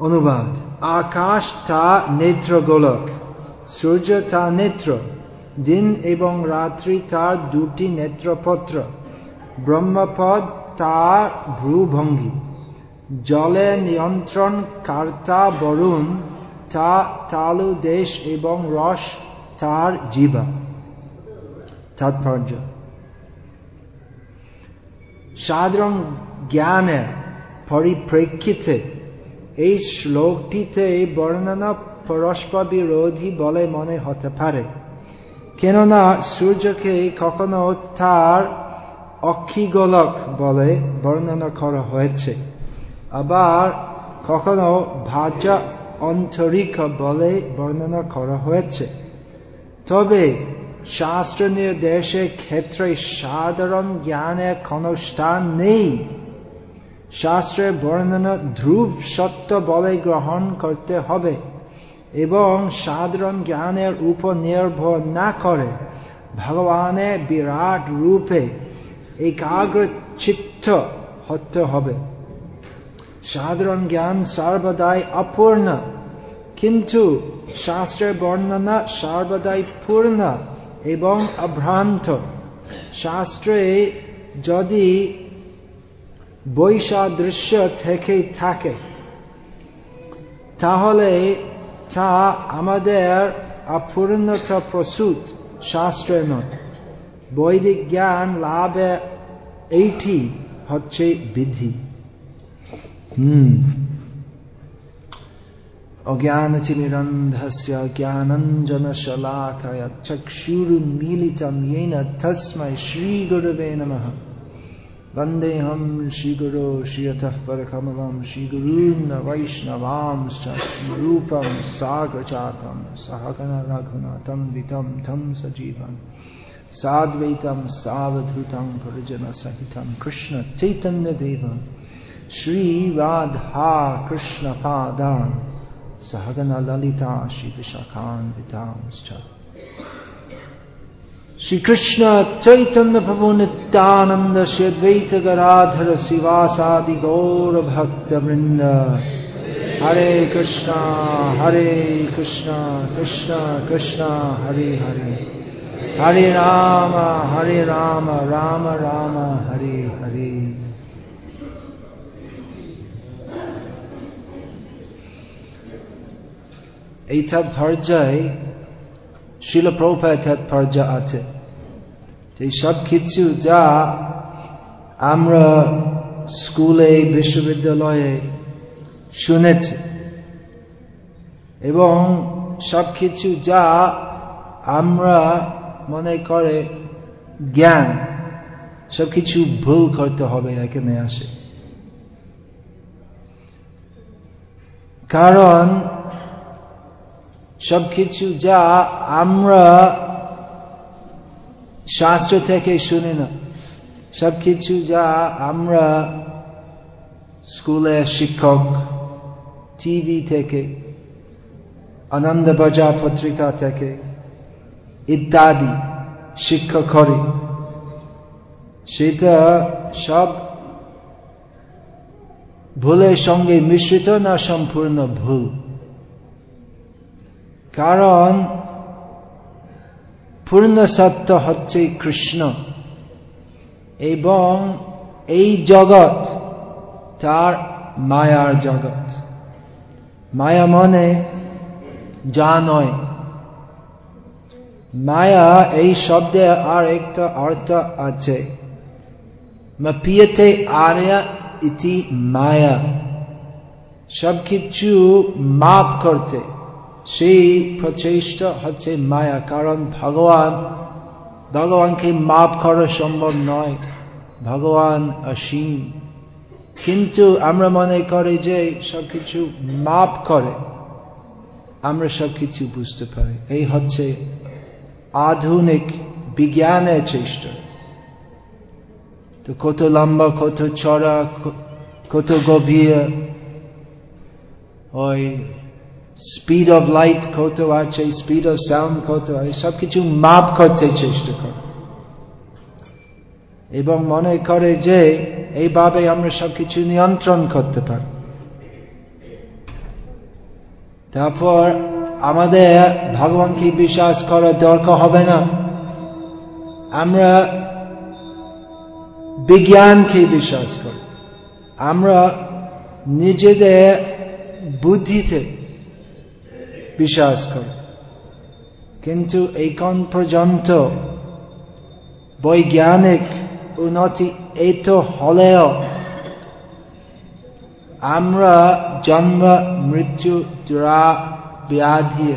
অনুবাদ। আকাশ তা নেত্র গোলক সূর্য তা নেত্র, দিন এবং রাত্রি তার দুটি নেত্রপত্র, ব্রহ্মপদ তার ভ্রুভঙ্গি, জলে নিয়ন্ত্রণ কার্তা বরুণ তা তালু দেশ এবং রস তার জীবা। তাৎপর্য। সাধারণ জ্ঞানের পরিপ্রেক্ষিতে এই শ্লোকটিতে বর্ণনা পরস্পর বিরোধী বলে মনে হতে পারে। কেননা সূর্যকে কখনো তার অক্ষিগোলক বলে বর্ণনা করা হয়েছে। আবার কখনো ভাজা অন্তরিক বলে বর্ণনা করা হয়েছে। তবে শাস্ত্র নির্দেশের ক্ষেত্রে সাধারণ জ্ঞানের কোনো স্থান নেই। শাস্ত্রের বর্ণনা ধ্রুব সত্য বলে গ্রহণ করতে হবে এবং সাধারণ জ্ঞানের উপর নির্ভর না করে ভগবানের বিরাট রূপে একাগ্র চিত্ত হতে হবে। সাধারণ জ্ঞান সর্বদাই অপূর্ণ, কিন্তু শাস্ত্রের বর্ণনা সর্বদাই পূর্ণ এবং অভ্রান্ত। শাস্ত্রে যদি বৈসাদৃশ্য থেকে থাকে। তাহলে তা আমাদের অপূর্ণতা প্রসূত শাস্ত্র নয় বৈদিক জ্ঞান লাভে এইটি হচ্ছে বিধি। হম। হুম অজ্ঞানতিমিরন্ধস্য জ্ঞানঞ্জনশলাকায় চক্ষুরুন্মীলিতম येन তস্मै শ্রীগুরুবে নমঃ। वन्देऽहं श्रीगुरो श्रियतः परकमलं श्रीगुरून् वैष्णवांश्च रूपं सागजातं सहगणरघुनाथं वितं थं सजीवन् साद्वैतं सावधूतं गुरुजनसहितं कृष्णचैतन्यदेवं श्रीराधा कृष्णपादान् सहगणललिता श्रीविशाखान्वितांश्च श्री कृष्ण चैतन्य प्रभु नित्यानंद श्री अद्वैत गराधर शिवासादि गौर भक्त वृंद हरे कृष्णा हरे कृष्णा कृष्णा कृष्णा, हरे हरे। हरे राम हरे राम राम राम, हरे हरे। এই শিল প্রভুপায় তাৎপর্য আছে এই সব কিছু যা আমরা স্কুলে বিশ্ববিদ্যালয়ে শুনেছি এবং সব কিছু যা আমরা মনে করে জ্ঞান সব কিছু ভুল করতে হবে এখানে আসে কারণ সবকিছু যা আমরা শাস্ত্র থেকে শুনি না। সব কিছু যা আমরা স্কুলে শিক্ষক, টিভি থেকে, আনন্দ বাজার পত্রিকা থেকে ইত্যাদি শিক্ষা করি। সেটা সব ভুলের সঙ্গে মিশ্রিত না সম্পূর্ণ ভুল। কারণ পূর্ণ সত্য হচ্ছে কৃষ্ণ এবং এই জগৎ তার মায়ার জগৎ। মায়া মনে যা নয়। মায়া এই শব্দে আর একটা অর্থ আছে। পিয়েতে আর্য়া ইতি মায়া। সবকিছু মাপ করতে। সেই প্রচেষ্টা হচ্ছে মায়া, কারণ ভগবান, ভগবানকে মাপ করা সম্ভব নয়। ভগবান অসীম। কিন্তু আমরা মনে করি যে সবকিছু মাপ করে, আমরা সবকিছু বুঝতে পারি। এই হচ্ছে আধুনিক বিজ্ঞানের চেষ্টা। তো কত লম্বা, কত চড়া কত গভীর ওই স্পিড অফ লাইট কত আছে স্পিড অফ সাউন্ড কত আছে সব কিছু মাপ করতে চেষ্টা করে এবং মনে করে যে এইভাবে আমরা সবকিছু নিয়ন্ত্রণ করতে পারি তারপর আমাদের ভগবানকে বিশ্বাস করার দরকার হবে না আমরা বিজ্ঞানকে বিশ্বাস করি আমরা নিজেদের বুদ্ধিতে বিশ্বাস করি কিন্তু এখন পর্যন্ত বৈজ্ঞানিক উন্নতি এই তো হলেও আমরা জন্ম, মৃত্যু দ্রা ব্যাধি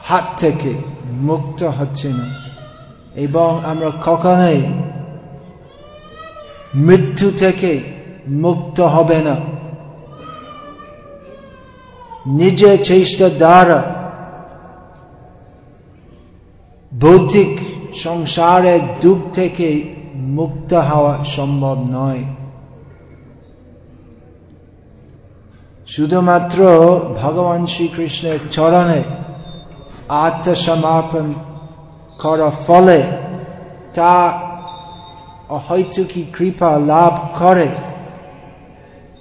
হাত থেকে মুক্ত হচ্ছে না এবং আমরা কখনোই মৃত্যু থেকে মুক্ত হবে না নিজের চেষ্টা দ্বারা ভৌতিক সংসারের দুঃখ থেকে মুক্ত হওয়া সম্ভব নয়। শুধুমাত্র ভগবান শ্রীকৃষ্ণের চরণে আত্মসমাপন করার ফলে তা অহৈতুকী কৃপা লাভ করে।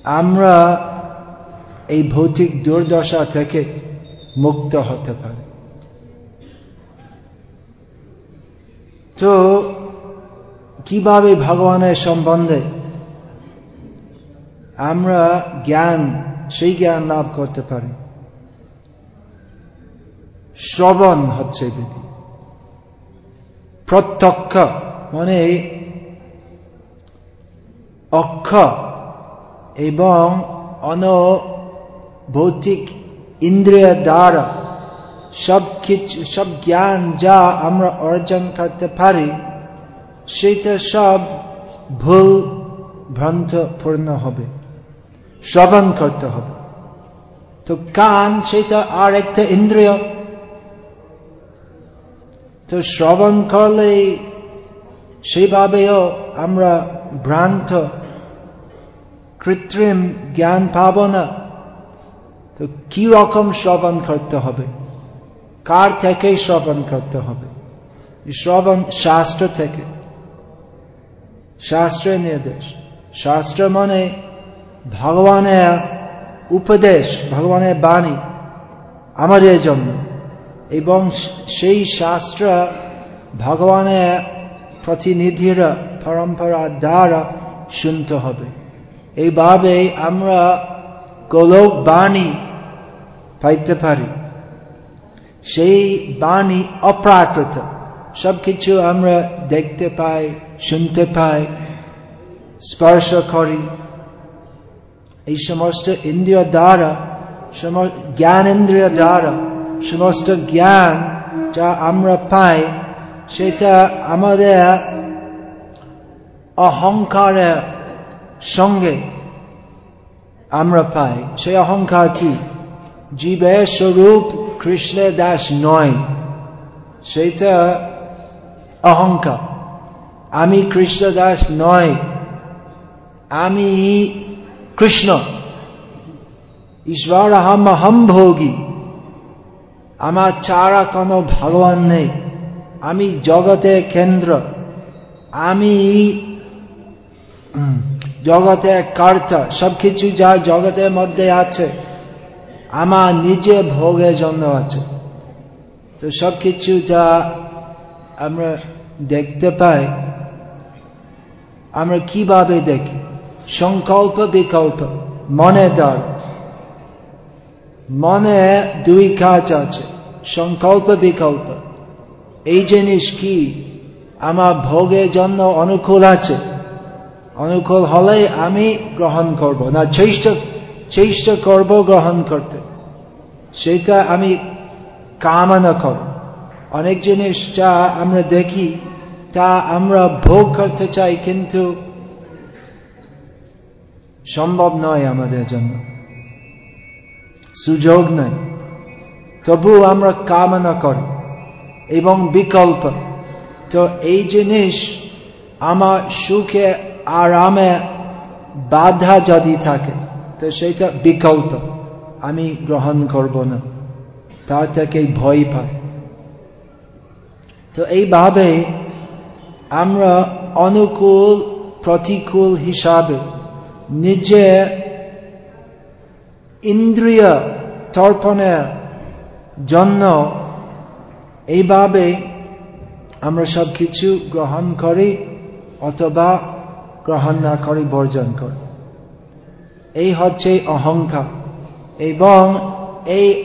আমরা এই ভৌতিক দুর্দশা থেকে মুক্ত হতে পারি। তো কীভাবে ভগবানের সম্বন্ধে আমরা জ্ঞান, সেই জ্ঞান লাভ করতে পারি? শ্রবণ হচ্ছে বিধি। প্রত্যক্ষ মানে অক্ষ এবং অনভৌতিক ইন্দ্রিয় দ্বারা সব কিছু, সব জ্ঞান যা আমরা অর্জন করতে পারি, সেটা সব ভুল ভ্রান্ত পূর্ণ হবে শ্রবণ করতে হবে। তো কান, সেটা আর একটা ইন্দ্রিয়। তো শ্রবণ করলে সেভাবেও আমরা ভ্রান্ত, কৃত্রিম জ্ঞান পাব না। তো কি রকম শ্রবণ করতে হবে? কার থেকে শ্রবণ করতে হবে? শ্রবণ শাস্ত্র থেকে। শাস্ত্রের নির্দেশ। শাস্ত্র মানে ভগবানের উপদেশ, ভগবানের বাণী আমাদের জন্য। এবং সেই শাস্ত্র ভগবানের প্রতিনিধিরা পরম্পরা দ্বারা শুনতে হবে। এইভাবে আমরা গোলক বাণী পাইতে পারি। সেই বাণী অপ্রাকৃত। সবকিছু আমরা দেখতে পাই, শুনতে পাই, স্পর্শ করি। এই সমস্ত ইন্দ্রিয় দ্বারা জ্ঞান ইন্দ্রিয় দ্বারা, সমস্ত জ্ঞান যা আমরা পাই, সেটা আমাদের অহংকারের সঙ্গে আমরা পাই। সেই অহংকার কি? জীবের স্বরূপ কৃষ্ণের দাস নয় সেটা অহংকার আমি কৃষ্ণ দাস নয় আমি কৃষ্ণ ঈশ্বর আহম হম ভোগী আমার চারা কোনো ভগবান নেই আমি জগতের কেন্দ্র আমি জগতের কর্তা সবকিছু যা জগতের মধ্যে আছে আমার নিজে ভোগের জন্য আছে। তো সবকিছু যা আমরা দেখতে পাই, আমরা কীভাবে দেখি? সংকল্প বিকল্প, মনে দ্বার মনে দুই কাজ আছে, সংকল্প বিকল্প। এই জিনিস কি? আমার ভোগের জন্য অনুকূল আছে। অনুকূল হলে আমি গ্রহণ করব, না, চেষ্টা চেষ্টা করব গ্রহণ করতে। সেটা আমি কামনা করব। অনেক জিনিস যা আমরা দেখি, তা আমরা ভোগ করতে চাই, কিন্তু সম্ভব নয় আমাদের জন্য। সুযোগ নাই। তবু আমরা কামনা করি এবং বিকল্প। তো এই জিনিস আমার সুখে, আরামে বাধা যদি থাকে তো সেটা বিকল্প। আমি গ্রহণ করব না। তার থেকে ভয় পাই তো এইভাবে আমরা অনুকূল, প্রতিকূল হিসাবে নিজে ইন্দ্রিয় তর্পণের জন্য এইভাবে আমরা সব কিছু গ্রহণ করি অথবা গ্রহণ না করি, বর্জন করি। এই হচ্ছে অহংকার। এবং এই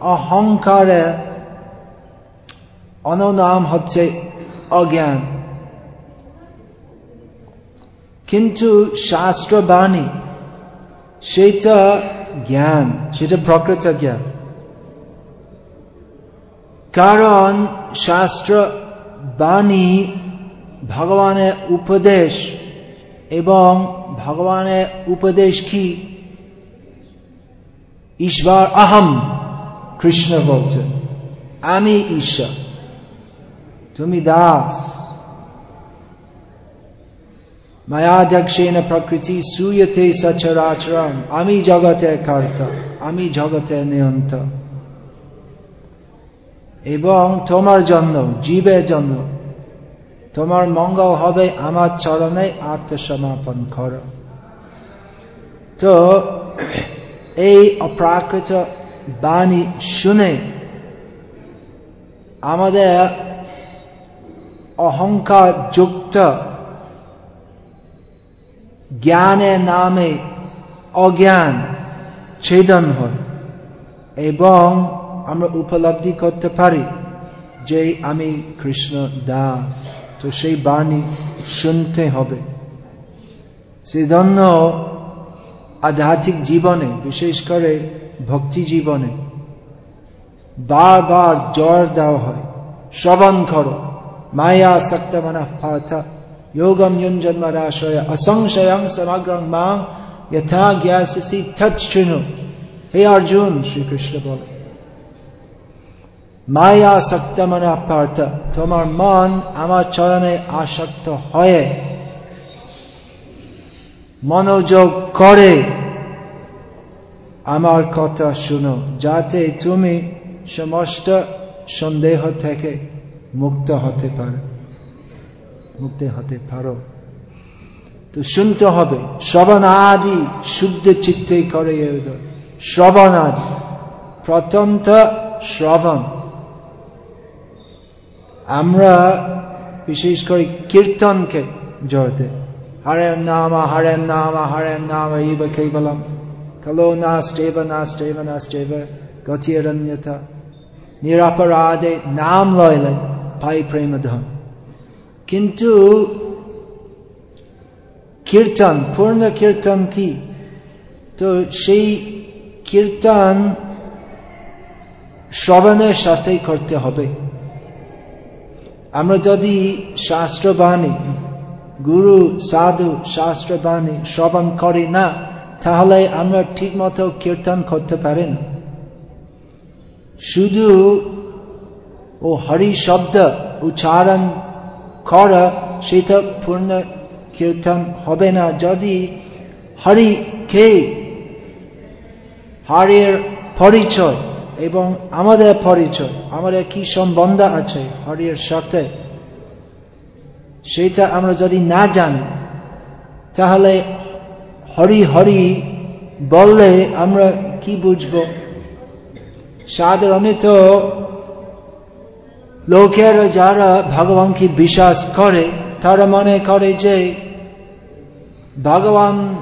অহংকারের অননাম হচ্ছে অজ্ঞান। কিন্তু শাস্ত্রবাণী সেটা জ্ঞান সেটা প্রকৃত জ্ঞান। কারণ শাস্ত্র বাণী ভগবানের উপদেশ এবং ভগবানের উপদেশ কি? ঈশ্বর আহম কৃষ্ণ বলছেন, আমি ঈশ্বর, তুমি দাস। মায়াধ্যক্ষেণ প্রকৃতি সুয়তে সচরাচরণ আমি জগতে কর্তা, আমি জগতে নিয়ন্ত। এবং তোমার জন্য, জীবের জন্য তোমার মঙ্গল হবে আমার চরণে আত্মসমাপন কর। তো, এই অপ্রাকৃত বাণী শুনে আমাদের অহংকার যুক্ত জ্ঞানের নামে অজ্ঞান ছেদন হয় এবং আমরা উপলব্ধি করতে পারি যে আমি কৃষ্ণ দাস তো সেই বাণী শুনতে হবে। সেজন্য আধ্যাত্মিক জীবনে, বিশেষ করে ভক্তি জীবনে, বারবার জ্বর দেওয়া হয়। শ্রবণ করো। মায়া সক্ত মনঃ পার্থ। যোগম যুঞ্জন্মরাশয় অসংশয়ং সমগ্রং মাং। যথা জ্ঞাসি তৎৃণু হে অর্জুন, শ্রীকৃষ্ণ বলে। মায়া সক্ত মনঃ পার্থ। তোমার মন আমার চরণে আসক্ত হয়ে। মনোযোগ করে আমার কথা শুনো, যাতে তুমি সমস্ত সন্দেহ থেকে মুক্ত হতে পারো। মুক্ত হতে পারো। তো শুনতে হবে শ্রবণ আদি শুদ্ধ চিত্তে করে শ্রবণ আদি প্রথমত শ্রবণ। আমরা, বিশেষ করে কীর্তনকে জোর দেয় হরের নাম হরের নাম হরের নাম ইব কেবলম। কলো নাস্টেব নাস্টেব নাস্টেব গতিরন্যতা নিরাপরাধে নাম লইলে পাই প্রেমধন। কিন্তু কীর্তন, পূর্ণ কীর্তন কি? তো সেই কীর্তন শ্রবণের সাথে করতে হবে। আমরা যদি শাস্ত্রবাণী, গুরু, সাধু, শাস্ত্রবাণী শ্রবণ করি না, তাহলে আমরা ঠিক মতো কীর্তন করতে পারি না। শুধু ও হরি শব্দ উচ্চারণ করা, সেটা পূর্ণ কীর্তন হবে না। যদি হরি কে, হরির পরিচয় এবং আমাদের পরিচয়, আমাদের কি সম্বন্ধ আছে হরির সাথে সেটা আমরা যদি না জানি, তাহলে হরি হরি বললে আমরা কি বুঝব? সাধারণত লোকের যারা ভগবানকে বিশ্বাস করে, তারা মনে করে যে ভগবান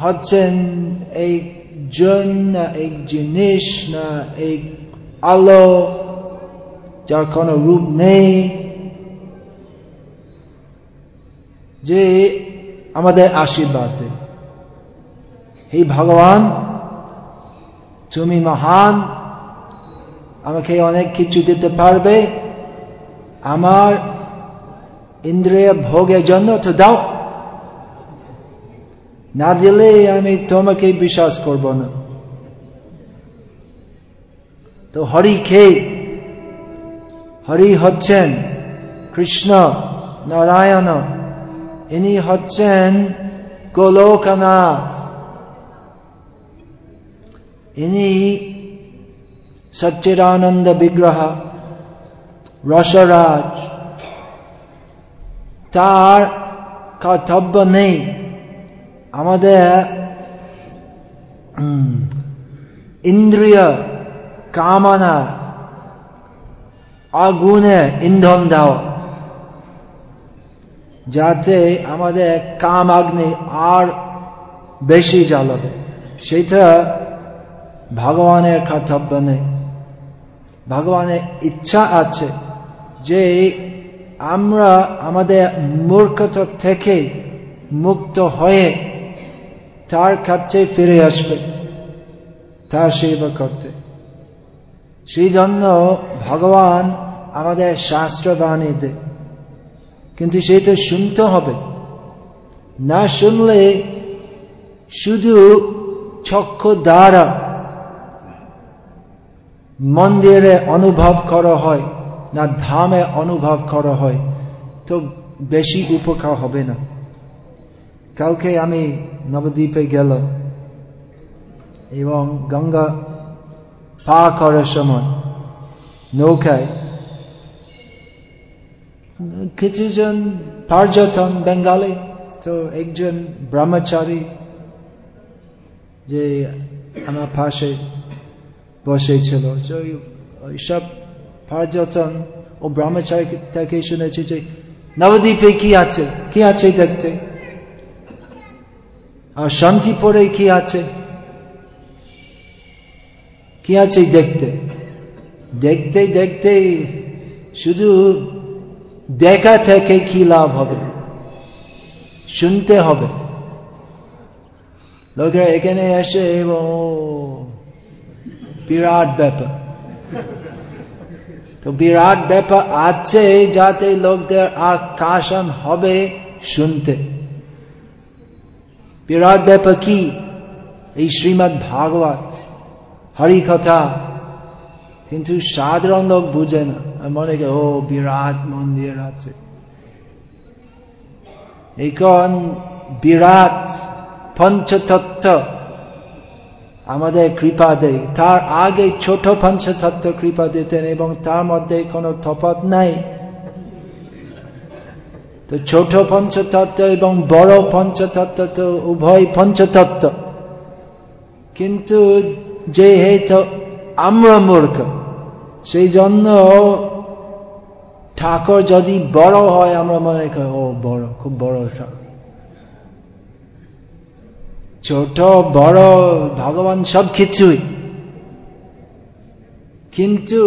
হচ্ছেন এই জন না এক জিনিস না এক আলো যার কোনো রূপ নেই যে আমাদের আশীর্বাদ হে ভগবান তুমি মহান আমাকে অনেক কিছু দিতে পারবে আমার ইন্দ্রিয় ভোগের জন্য তো দাও না দিলে আমি তোমাকে বিশ্বাস করব না। তো হরি খে হরি হচ্ছেন কৃষ্ণ নারায়ণ। ইনি হচ্ছেন গোলোকনাথ। ইনি সচ্চিদানন্দ বিগ্রহ, রসরাজ। তার কর্তব্য নেই। আমাদের ইন্দ্রিয় কামনা আগুনে ইন্ধন দেওয়া যাতে আমাদের কাম আগ্নি আর বেশি জ্বালাবে। সেটা ভগবানের কর্তব্য নেই। ভগবানের ইচ্ছা আছে যে আমরা আমাদের মূর্খতা থেকে মুক্ত হয়ে তার কাছে ফিরে আসবে। তার সেবা করতে। সেই জন্য ভগবান আমাদের শাস্ত্র দেয়। কিন্তু সেটা শুনতে হবে। না শুনলে শুধু চক্ষু দ্বারা মন্দিরে অনুভব করা হয়, না ধামে অনুভব করা হয়, তো বেশি উপকার হবে না। কালকে আমি নবদ্বীপে গেলাম এবং গঙ্গা পা করার সময় নৌকায় কিছুজন পর্যটন বেঙ্গালি, তো একজন ব্রহ্মচারী যে আমার পাশে বসেছিল। সব পর্যটন ও ব্রহ্মচারী থেকে শুনেছি যে নবদ্বীপে কি আছে? কি আছে দেখতে? আর শান্তিপুরে কি আছে? কি আছে দেখতে? দেখতে দেখতে শুধু দেখা থেকে কি লাভ হবে? শুনতে হবে। লোকেরা এখানে এসে ও, বিরাট ব্যাপার। তো বিরাট ব্যাপার আছে যাতে লোকদের আকাশন হবে শুনতে। বিরাট ব্যাপার কি এই শ্রীমৎ ভাগবত। হরি কথা কিন্তু সাধারণ লোক বুঝে না। মনে কে, ও বিরাট মন্দির আছে। এখন বিরাট পঞ্চতত্ত্ব। আমাদের কৃপা দেয় তার আগে ছোট পঞ্চতত্ত্ব কৃপা দিতেন এবং তার মধ্যে কোনো তফাত নাই। তো ছোট পঞ্চতত্ত্ব এবং বড় পঞ্চতত্ত্ব তো উভয় পঞ্চতত্ত্ব। কিন্তু যে হেতু আমরা মূর্খ সেই জন্য ঠাকুর যদি বড় হয়, আমরা মনে করি, ও, বড়, খুব বড় ছোট, বড়, ভগবান সব কিছুই। কিন্তু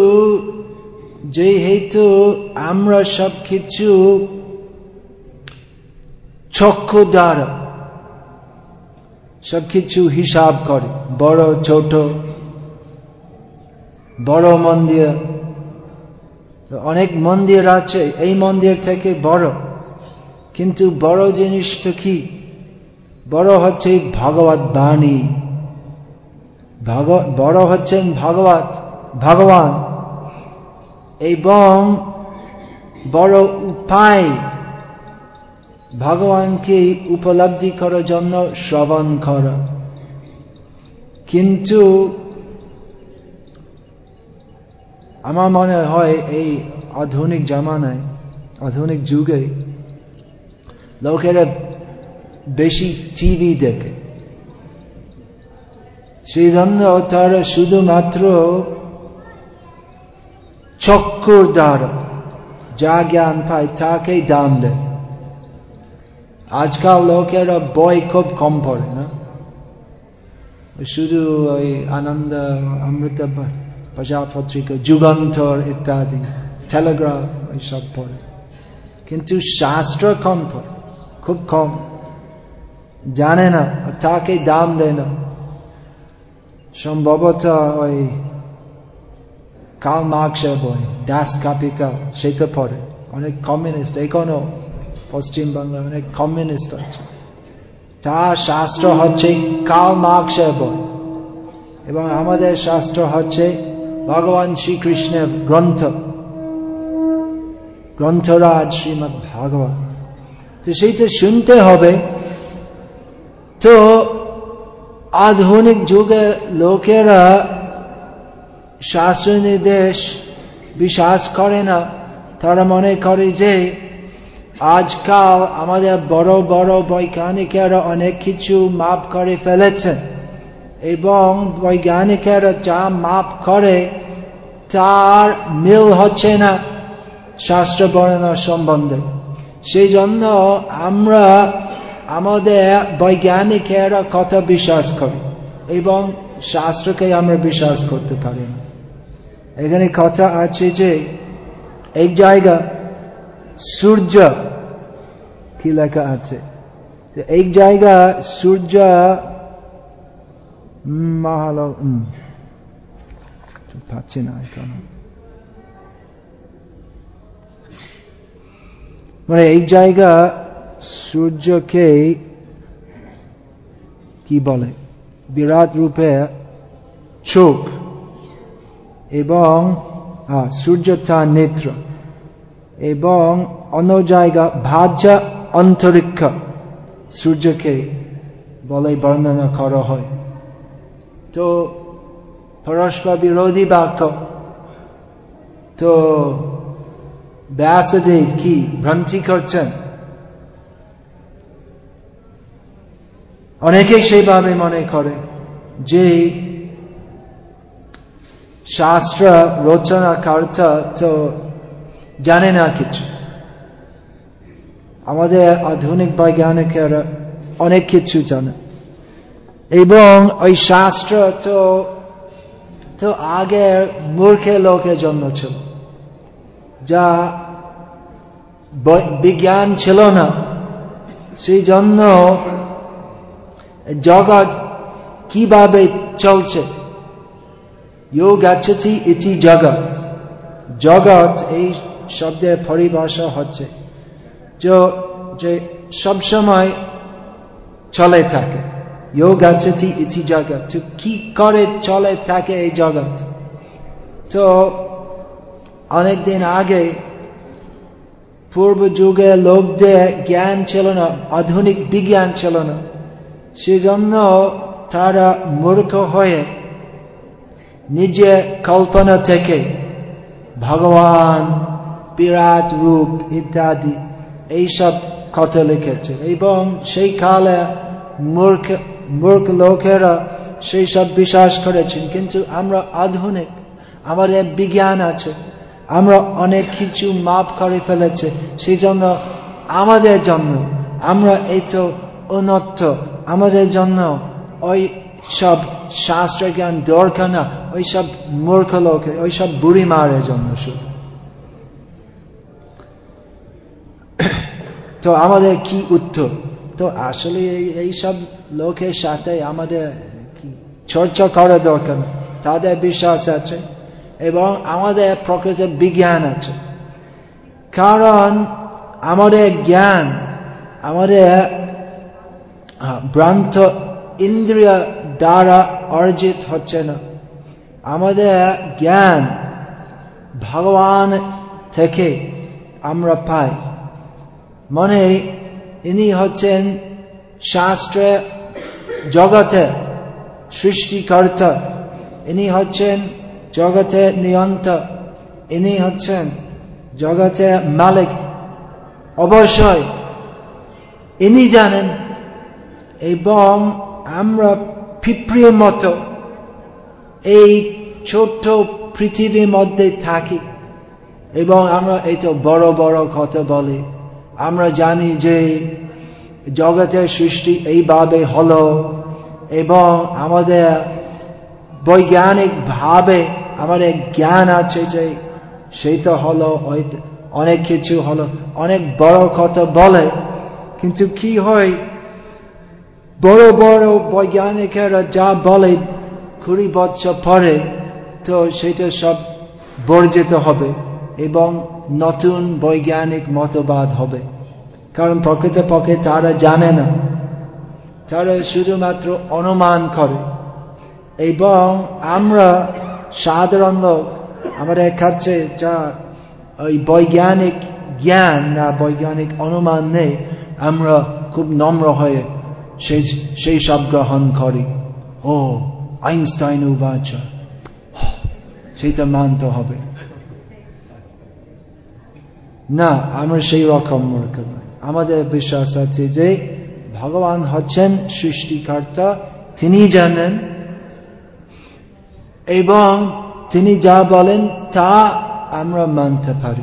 যে হেতু আমরা সব কিছু চক্ষু দ্বারা সব কিছু হিসাব করে। বড়, ছোট, বড় মন্দির। অনেক মন্দির আছে, এই মন্দির থেকে বড়। কিন্তু বড় জিনিসটা কি? বড় হচ্ছে ভগবত বাণী। বড় হচ্ছেন ভগবত, ভগবান। এবং বড় উপায়। ভগবানকে উপলব্ধি করার জন্য শ্রবণ করা। কিন্তু আমার মনে হয় এই আধুনিক জামানায়, আধুনিক যুগে লোকেরা বেশি টিভি দেখে। সেই জন্য তারা শুধুমাত্র চক্ষুর দ্বারা যা জ্ঞান পায় তাকেই দাম দেয়। আজকাল লোকেরা বই খুব কম পড়ে, না? শুধু ওই আনন্দ, অমৃত প্রজাপত্রিকা, যুগান্তর ইত্যাদি টেলিগ্রাফ এইসব পড়ে। কিন্তু শাস্ত্র কম পড়ে, খুব কম। জানে না, তাকে দাম দেয় না। সম্ভবত ওই কাল মার্কসের বই দাস কাপিটাল সেটা পড়ে, অনেক কমিউনিস্ট এখনও পশ্চিমবাংলায় অনেক কমিউনিস্ট আছে তার শাস্ত্র হচ্ছে কাল মার্কসের বই। এবং আমাদের শাস্ত্র হচ্ছে ভগবান শ্রীকৃষ্ণের গ্রন্থ। গ্রন্থরাজ শ্রীমৎ ভাগবত। তো সেইটা শুনতে হবে। তো আধুনিক যুগে লোকেরা শাস্ত্র নির্দেশ বিশ্বাস করে না। তারা মনে করে যে আজকাল আমাদের বড় বড় বৈজ্ঞানিকেরা অনেক কিছু মাপ করে ফেলেছেন। এবং বৈজ্ঞানিকেরা যা মাপ করে, তার মিল হচ্ছে না শাস্ত্র বর্ণনা সম্বন্ধে। সেই জন্য আমরা আমাদের বৈজ্ঞানিকেরা কথা বিশ্বাস করি, এবং শাস্ত্রকে আমরা বিশ্বাস করতে পারি না। এখানে কথা আছে যে, এক জায়গা সূর্য কি লেখা আছে? এক জায়গা সূর্য মহাল পাচ্ছি না মানে এই জায়গা সূর্যকে কি বলে? বিরাট রূপে চোখ এবং সূর্য তার নেত্র। এবং অন্য জায়গা ভাজ্যা অন্তরিক্ষ সূর্যকে বলে বর্ণনা করা হয়। তো পরস্পর বিরোধী বাক্য। তো ব্যাসদেব কি ভ্রান্তি করছেন? অনেকে সেইভাবে মনে করে যে শাস্ত্র রচনা কর্তা তো জানে না কিছু। আমাদের আধুনিক বৈজ্ঞানিকেরা অনেক কিছু জানে। এবং ওই শাস্ত্র তো তো আগের মূর্খে লোকের জন্য ছিল। যা বিজ্ঞান ছিল না। সেই জন্য জগৎ কীভাবে চলছে? যোগ আছে ইতি জগৎ। জগৎ এই শব্দের পরিভাষা হচ্ছে, যে সবসময় চলে থাকে। যোগ আছে ইতি জগৎ কি করে চলে থাকে এই জগৎ? তো অনেকদিন আগে পূর্ব যুগে লোকদের জ্ঞান ছিল না, আধুনিক বিজ্ঞান ছিল না। সেজন্য তারা মূর্খ হয়ে নিজে কল্পনা থেকে ভগবান বিরাট রূপ, ইত্যাদি। এইসব কথা লিখেছে। এবং সেই কালে মূর্খ মূর্খ লোকেরা সেই সব বিশ্বাস করেছেন। কিন্তু আমরা আধুনিক, আমাদের বিজ্ঞান আছে। আমরা অনেক কিছু মাপ করে ফেলেছে। সেই জন্য আমাদের জন্য, আমরা এই তো উন্নত, আমাদের জন্য ওই সব শাস্ত্র জ্ঞান দরকার না। ওই সব মূর্খ লোকে ওই সব বুড়ি মারের জন্য শুধু। তো আমাদের কি উত্তর? তো আসলে এই সব লোকের সাথে আমাদের চর্চা করা দরকার তাদের বিশ্বাস আছে এবং আমাদের প্রকৃত বিজ্ঞান আছে। কারণ আমাদের জ্ঞান, আমাদের ভ্রান্ত ইন্দ্রিয় দ্বারা অর্জিত হচ্ছে না। আমাদের জ্ঞান ভগবান থেকে আমরা পাই। মনে ইনি হচ্ছেন শাস্ত্রে জগতে সৃষ্টিকর্তা। ইনি হচ্ছেন জগতে নিয়ন্ত। ইনি হচ্ছেন জগতে মালিক। অবশ্যই ইনি জানেন, এবং আমরা পিপ্রিয় মতো এই ছোট্ট পৃথিবীর মধ্যে থাকি, এবং আমরা এই তো বড় বড় কথা বলি। আমরা জানি যে জগতের সৃষ্টি এইভাবে হলো এবং আমাদের বৈজ্ঞানিক ভাবে আমাদের জ্ঞান আছে যে সেটা হলো অনেক কিছু হলো, অনেক বড় কথা বলে। কিন্তু কি হয়? বড় বড় বৈজ্ঞানিকেরা যা বলে কুড়ি বছর পরে তো সেটা সব বর্জিত হবে এবং নতুন বৈজ্ঞানিক মতবাদ হবে। কারণ প্রকৃতপক্ষে তারা জানে না। তারা শুধুমাত্র অনুমান করে। এবং আমরা সাধারণ লোক, আমাদের কাছে যা ওই বৈজ্ঞানিক জ্ঞান না বৈজ্ঞানিক অনুমান নেই, আমরা খুব নম্র হয়ে সেই সেই সব গ্রহণ করি। ও, আইনস্টাইন উবাচ সেটা মানতে হবে। না, আমরা সেই রকম মূর্খ আমাদের বিশ্বাস আছে যে ভগবান হচ্ছেন সৃষ্টিকর্তা, তিনি জানেন এবং তিনি যা বলেন তা আমরা মানতে পারি।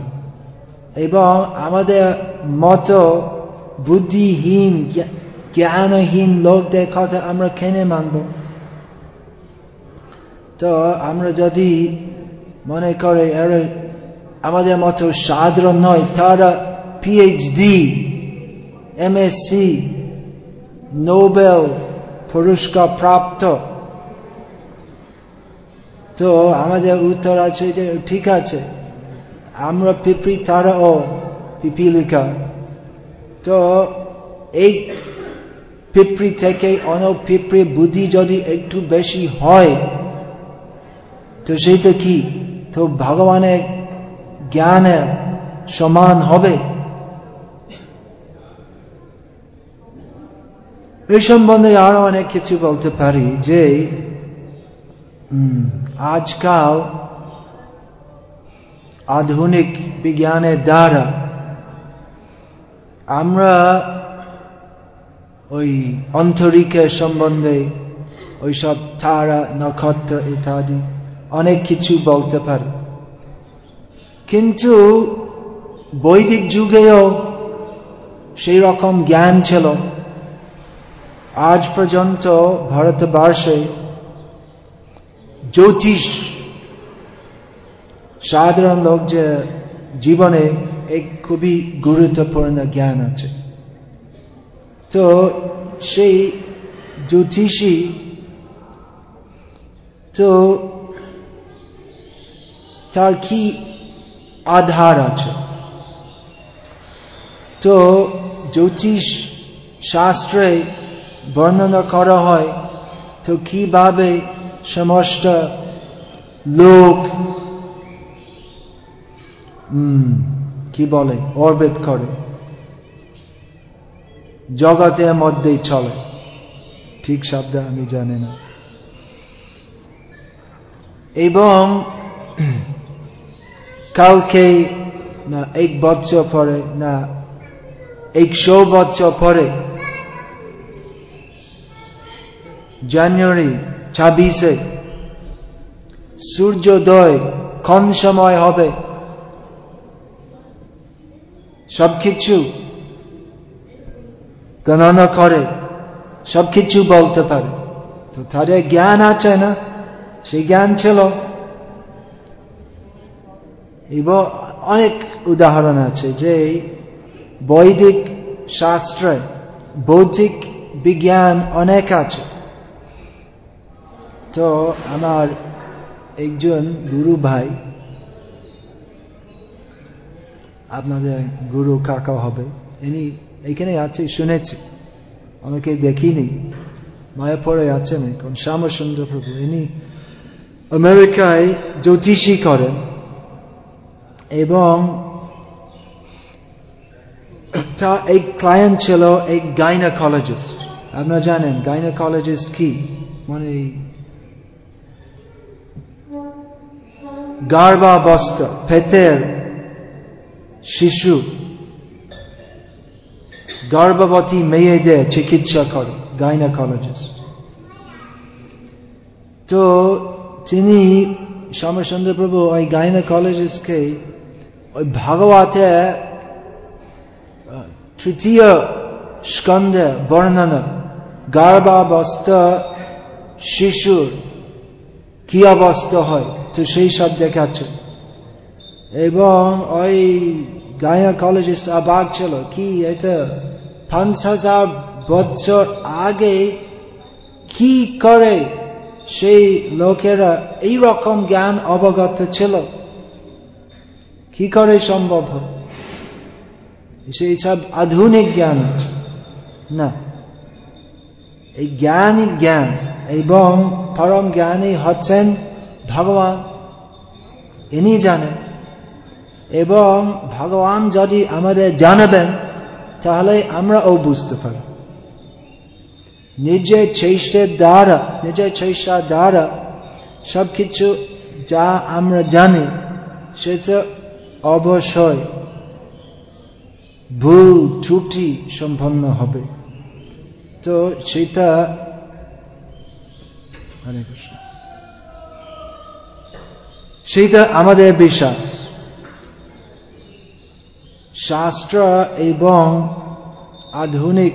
এবং আমাদের মতো বুদ্ধিহীন জ্ঞানহীন লোকদের কথা আমরা কেনে মানব? তো আমরা যদি মনে করে এর আমাদের মতো সাধারণ নয়, তারা পিএইচডি এমএসসি নোবেল পুরস্কার প্রাপ্ত। তো আমাদের উত্তর আছে যে, ঠিক আছে, আমরা পিপি তারাও পিপিলিকা তো এই পিঁপড়ি থেকে অন পিঁপড়ি বুদ্ধি যদি একটু বেশি হয়, তো সেইটা কি? তো ভগবানের জ্ঞানে সমান হবে। এই সম্বন্ধে আরও অনেক কিছু বলতে পারি যে আজকাল আধুনিক বিজ্ঞানের দ্বারা আমরা ওই অন্তরিকের সম্বন্ধে ওইসব তারা নক্ষত্র ইত্যাদি অনেক কিছু বলতে পারে। কিন্তু বৈদিক যুগেও সেই রকম জ্ঞান ছিল। আজ পর্যন্ত ভারতবর্ষে জ্যোতিষ সাধারণ লোক যে জীবনে এক খুবই গুরুত্বপূর্ণ জ্ঞান আছে। তো সেই জ্যোতিষী তো তার কি আধার আছে। তো জ্যোতিষ শাস্ত্রে বর্ণনা করা হয়, তো কীভাবে সমস্ত লোক কি বলে অর্বিত করে? জগতের মধ্যেই চলে। ঠিক শব্দ আমি জানি না। এবং কালকে না এক বছর পরে, না একশো বছর পরে, জানুয়ারি ছাব্বিশে সূর্যোদয় কোন সময় হবে? সবকিছু গণনা করে, সবকিছু বলতে পারে। তো তাদের জ্ঞান আছে না? সেই জ্ঞান ছিল। এবং অনেক উদাহরণ আছে যে বৈদিক শাস্ত্রে বৌদ্ধিক বিজ্ঞান অনেক আছে। তো আমার একজন গুরু ভাই, আপনাদের গুরু কাকা হবে, ইনি এখানে আছে, শুনেছি। অনেকে দেখিনি মায়াপুরে আছেন এখন। শ্যামচন্দ্র প্রভু, ইনি আমেরিকায় জ্যোতিষী করেন। এবং এক ক্লায়েন্ট ছিল এক গাইনাকোলজিস্ট আপনারা জানেন গাইনাকোলজিস্ট কি? মানে গার্ভাবস্থা, পেটের শিশু। গর্ভবতী মেয়েদের চিকিৎসা করে গাইনাকোলজিস্ট তো তিনি শ্যামচন্দ্র প্রভু ওই গাইনাকোলজিস্টকে ভাগবতে তৃতীয় স্কন্ধে বর্ণনা, গার্ভাবস্থা শিশুর কি অবস্থা হয়? তো সেই সব দেখাচ্ছে। এবং ওই গাইনাকোলজিস্ট অবাক ছিল, কি এটা পাঁচ হাজার বছর আগে কি করে সেই লোকেরা এই রকম জ্ঞান অবগত ছিল? কি করে সম্ভব সেই সব আধুনিক জ্ঞান না। এই জ্ঞানই জ্ঞান এবং পরম জ্ঞানী হচ্ছেন ভগবান। ইনি জানেন। এবং ভগবান যদি আমাদের জানাবেন, তাহলে আমরাও বুঝতে পারি। নিজের চেষ্টার দ্বারা, নিজের চেষ্টার দ্বারা সবকিছু যা আমরা জানি, সেটা অবশ্যই ভুল ত্রুটি সম্পন্ন হবে। তো সেটা সেটা আমাদের বিশ্বাস। শাস্ত্র এবং আধুনিক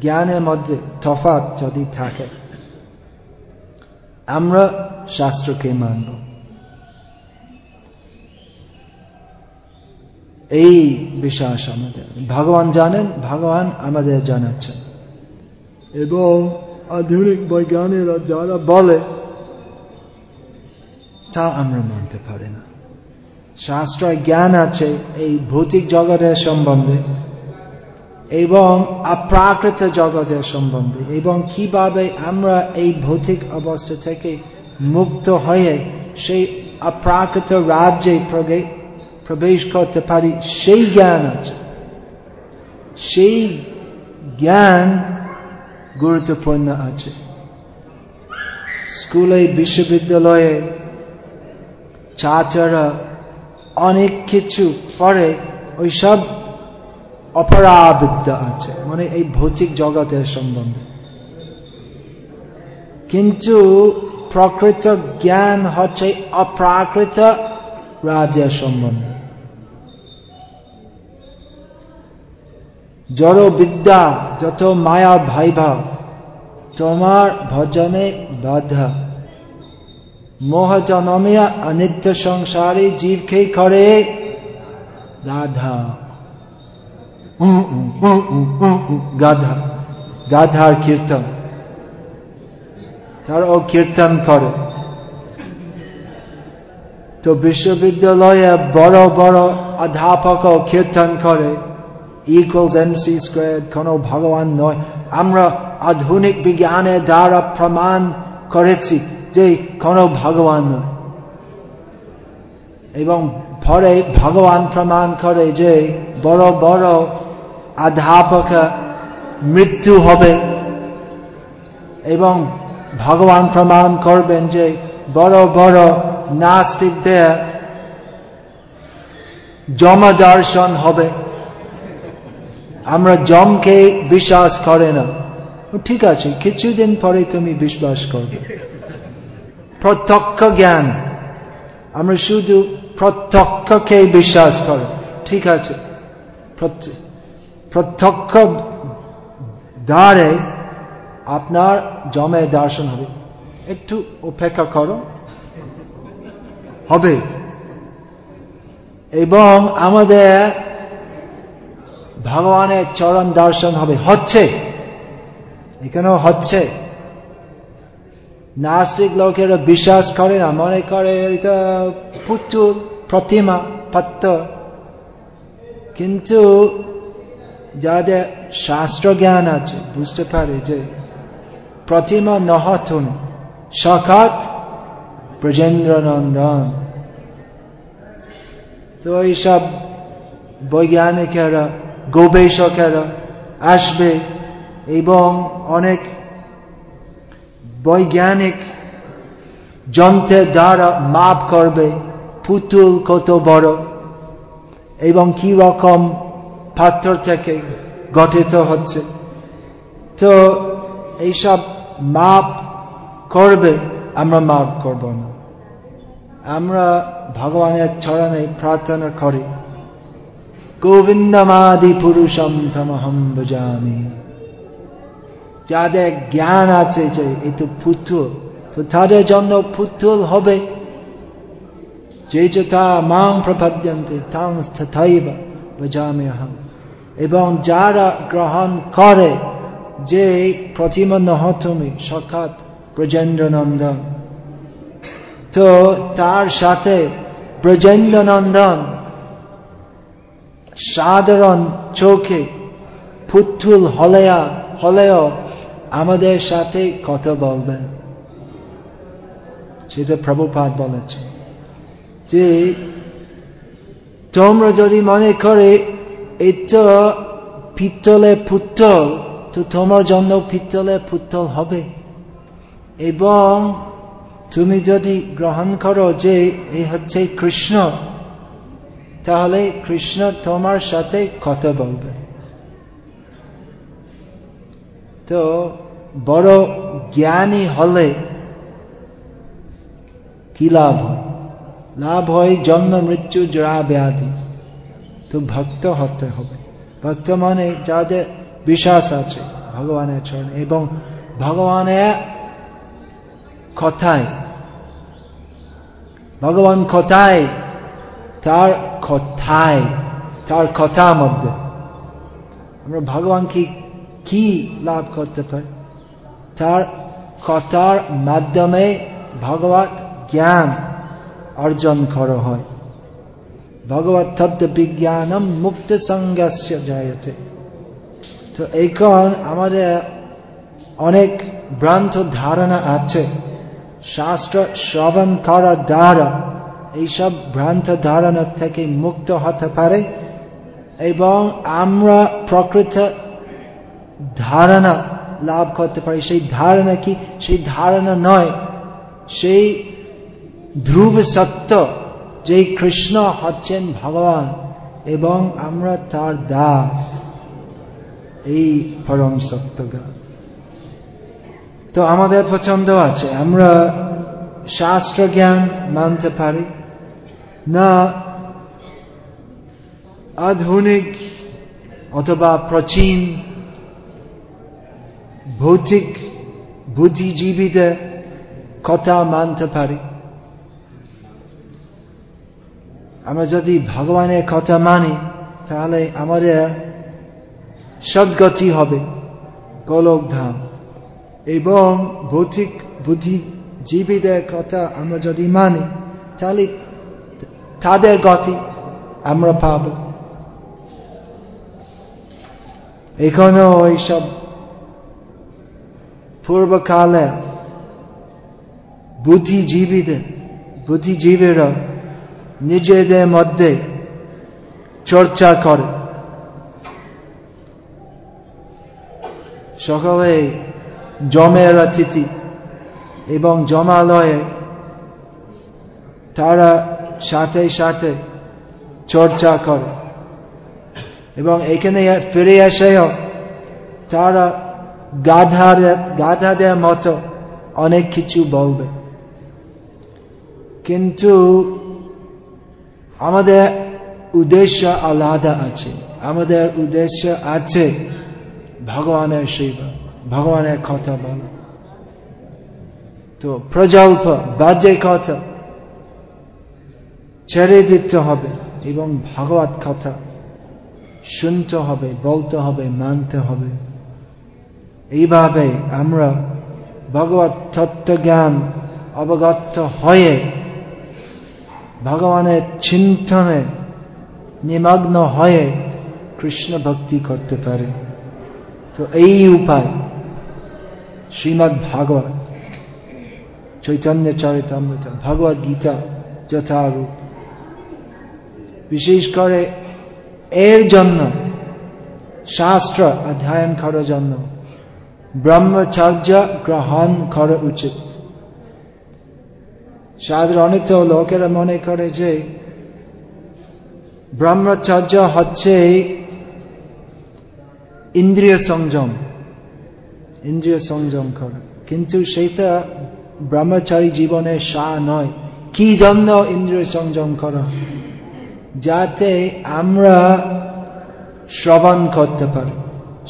জ্ঞানের মধ্যে তফাৎ যদি থাকে, আমরা শাস্ত্রকে মানব। এই বিশ্বাস আমাদের। ভগবান জানেন ভগবান আমাদের জানাচ্ছেন। এবং আধুনিক বৈজ্ঞানিকরা যারা বলে তা আমরা মানতে পারি না। শাস্ত্রায় জ্ঞান আছে এই ভৌতিক জগতের সম্বন্ধে এবং অপ্রাকৃত জগতের সম্বন্ধে এবং কীভাবে আমরা এই ভৌতিক অবস্থা থেকে মুক্ত হয়ে সেই অপ্রাকৃত রাজ্যে প্রবেশ করতে পারি সেই জ্ঞান আছে সেই জ্ঞান গুরুত্বপূর্ণ আছে স্কুলে বিশ্ববিদ্যালয়ে ছাত্ররা অনেক কিছু পরে ওইসব অপরাবিদ্যা আছে মানে এই ভৌতিক জগতের সম্বন্ধে কিন্তু প্রকৃত জ্ঞান হচ্ছে অপ্রাকৃত রাজ্যের সম্বন্ধে জড় বিদ্যা যত মায়া ভাইভা, তোমার ভজনে বাধা। মোহ জনমিয়া অনিত্য সংসারী জীবকে করে রাধা। গাধা। গাধার কীর্তন। তার ও কীর্তন করে। তো বিশ্ববিদ্যালয়ে বড় বড় অধ্যাপক কীর্তন করে। ইকুয়ালস এম সি স্কোয়ার কোনো ভগবান নয় আমরা আধুনিক বিজ্ঞানের দ্বারা প্রমাণ করেছি যে কোনো ভগবান নয় এবং পরে ভগবান প্রমাণ করে যে বড় বড় অধ্যাপক মৃত্যু হবে এবং ভগবান প্রমাণ করবেন যে বড় বড় নাস্তিকদের জমা দর্শন হবে আমরা জমকে বিশ্বাস করে না। ঠিক আছে, কিছুদিন পরে তুমি বিশ্বাস করবে। প্রত্যক্ষ জ্ঞান। আমরা শুধু প্রত্যক্ষকে বিশ্বাস করে। ঠিক আছে। প্রত্যক্ষ দ্বারে আপনার জমে দর্শন হবে। একটু অপেক্ষা করো। হবে। এবং আমাদের ভগবানের চরণ দর্শন হবে। হচ্ছে। এখানেও হচ্ছে। নাস্তিক লোকেরা বিশ্বাস করে না, মনে করে এটা পুতুল প্রতিমা পত্ত কিন্তু যাদের শাস্ত্র জ্ঞান আছে, বুঝতে পারে যে প্রতিমা নহতুন। সখাত ব্রজেন্দ্র নন্দন তো এইসব বৈজ্ঞানিকেরা গবেষকেরা আসবে এবং অনেক বৈজ্ঞানিক যন্ত্রের দ্বারা মাপ করবে পুতুল কত বড় এবং কি রকম পাথর থেকে গঠিত হচ্ছে। তো এইসব মাপ করবে, আমরা মাপ করব না। আমরা ভগবানের চরণে প্রার্থনা করি। গোবিন্দমাদি পুরুষম তমহম ভজামি। যাদের জ্ঞান আছে যে এই তো পুতুল, তো তাদের জন্য পুতুল হবে। যে যথা মাং প্রপদ্যন্তে, তাং তথৈব ভজামি অহম। এবং যারা গ্রহণ করে, যে প্রতিমা নহ তুমি সখাত ব্রজেন্দ্র নন্দন তো তার সাথে ব্রজেন্দ্র নন্দন সাধারণ চোখে পুতুল হলেয়া, হলেও আমাদের সাথে কথা বলবেন। সেটা প্রভুপাত বলেছে যে, তোমরা যদি মনে করে এটা পিত্তলে পুত্তল তো তোমার জন্য পিত্তলে পুত্তল হবে। এবং তুমি যদি গ্রহণ করো যে এই হচ্ছে কৃষ্ণ তাহলে কৃষ্ণ তোমার সাথে কথা বলবে। তো বড় জ্ঞানী হলে কি লাভ হয়? লাভ হয় জন্ম, মৃত্যু জরা ব্যাধি। তো ভক্ত হতে হবে। ভক্ত মানে যাদের বিশ্বাস আছে, ভগবানের চরণে, এবং ভগবানের কথায়, ভগবান কথায় তার কথায় তার কথার মধ্যে আমরা ভগবানকে কি লাভ করতে পারি তার কথার মাধ্যমে ভগবত জ্ঞান অর্জন করা হয় ভগবত তত্ত্ব বিজ্ঞানম মুক্ত সঙ্গস্য জয়তে তো এইখন আমাদের অনেক ভ্রান্ত ধারণা আছে শাস্ত্র শ্রবণ করা দ্বারা এইসব ভ্রান্ত ধারণা থেকে মুক্ত হতে পারে এবং আমরা প্রকৃত ধারণা লাভ করতে পারি। সেই ধারণা কি? সেই ধারণা নয়। সেই ধ্রুব সত্য যে কৃষ্ণ হচ্ছেন ভগবান এবং আমরা তার দাস। এই পরম সত্য তো আমাদের পছন্দ আছে। আমরা শাস্ত্র জ্ঞান মানতে পারি। না আধুনিক অথবা প্রাচীন ভৌতিক বুদ্ধিজীবীদের কথা মানতে পারি। আমরা যদি ভগবানের কথা মানি, তাহলে আমাদের সদ্গতি হবে গোলক ধাম এবং ভৌতিক বুদ্ধিজীবীদের কথা আমরা যদি মানি, তাহলে তাদের গতি আমরা পাব। এখানেও এইসব পূর্বকালে বুদ্ধিজীবীদের, বুদ্ধিজীবীরা নিজেদের মধ্যে চর্চা করে। সকালে জমের অতিথি এবং জমালয়ে তারা সাথে সাথে চর্চা করে। এবং এখানে ফিরে এসেও তারা গাধাদের গাধাদের মতো অনেক কিছু বলবে। কিন্তু আমাদের উদ্দেশ্য আলাদা আছে। আমাদের উদ্দেশ্য আছে ভগবানের সেবা, ভগবানের কথা বলা। তো প্রজল্প বাজে কথা ছেড়ে দিতে হবে এবং ভগবত কথা শুনতে হবে, বলতে হবে, মানতে হবে। এইভাবে আমরা ভগবত তত্ত্বজ্ঞান অবগত হয়ে ভগবানের চিন্তনে নিমগ্ন হয়ে কৃষ্ণ ভক্তি করতে পারে। তো এই উপায় শ্রীমৎ ভাগবত, চৈতন্য চরিতামৃত ভগবত গীতা যথারূপ। বিশেষ করে এর জন্য, শাস্ত্র অধ্যয়ন করার জন্য, ব্রহ্মচর্য গ্রহণ করা উচিত। সাধারণত লোকেরা মনে করে যে, ব্রহ্মচর্য হচ্ছে ইন্দ্রিয় সংযম ইন্দ্রিয় সংযম করা। কিন্তু সেটা ব্রহ্মচারী জীবনে সা নয়। কি জন্য ইন্দ্রিয় সংযম করা? যাতে আমরা শ্রবণ করতে পারি।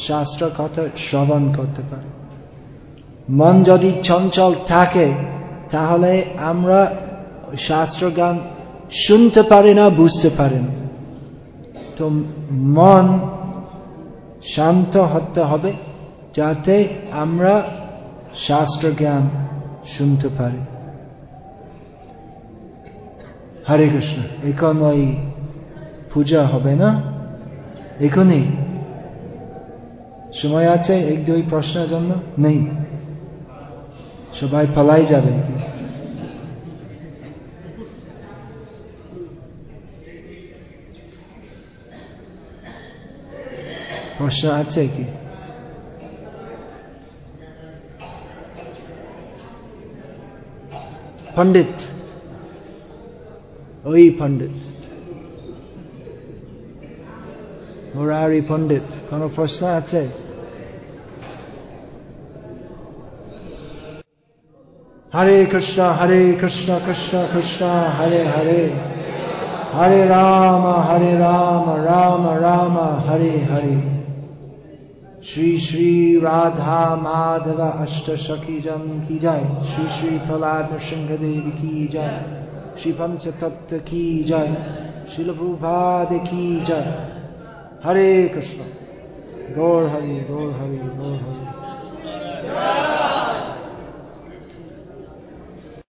শাস্ত্র কথা, শ্রবণ করতে পারি। মন যদি চঞ্চল থাকে, তাহলে আমরা শাস্ত্র গান শুনতে পারি না, বুঝতে পারি না। তো মন শান্ত হতে হবে, যাতে আমরা শাস্ত্র জ্ঞান শুনতে পারি। হরে কৃষ্ণ এখন ওই পূজা হবে না? এখনই। সময় আছে এক দুই প্রশ্নের জন্য? নেই। সবাই পালাই যাবে কি প্রশ্ন আছে কি? পণ্ডিত। ওই পণ্ডিত। মুরারি পণ্ডিত কোন প্রশ্ন আছে Hare Krishna, Hare Krishna, Krishna Krishna, Hare Hare. Hare Rama, Hare Rama, Rama Rama, Hare Hare. Shri Shri Radha Madhava Ashta Shaki Jan Ki Jai, Shri Shri Prahlad Nrsimha Devi Ki Jai, Shri Panchatattva Ki Jai, Srila Prabhupada हरे कृष्ण। गौर हरि गौर हरि गौर हरि।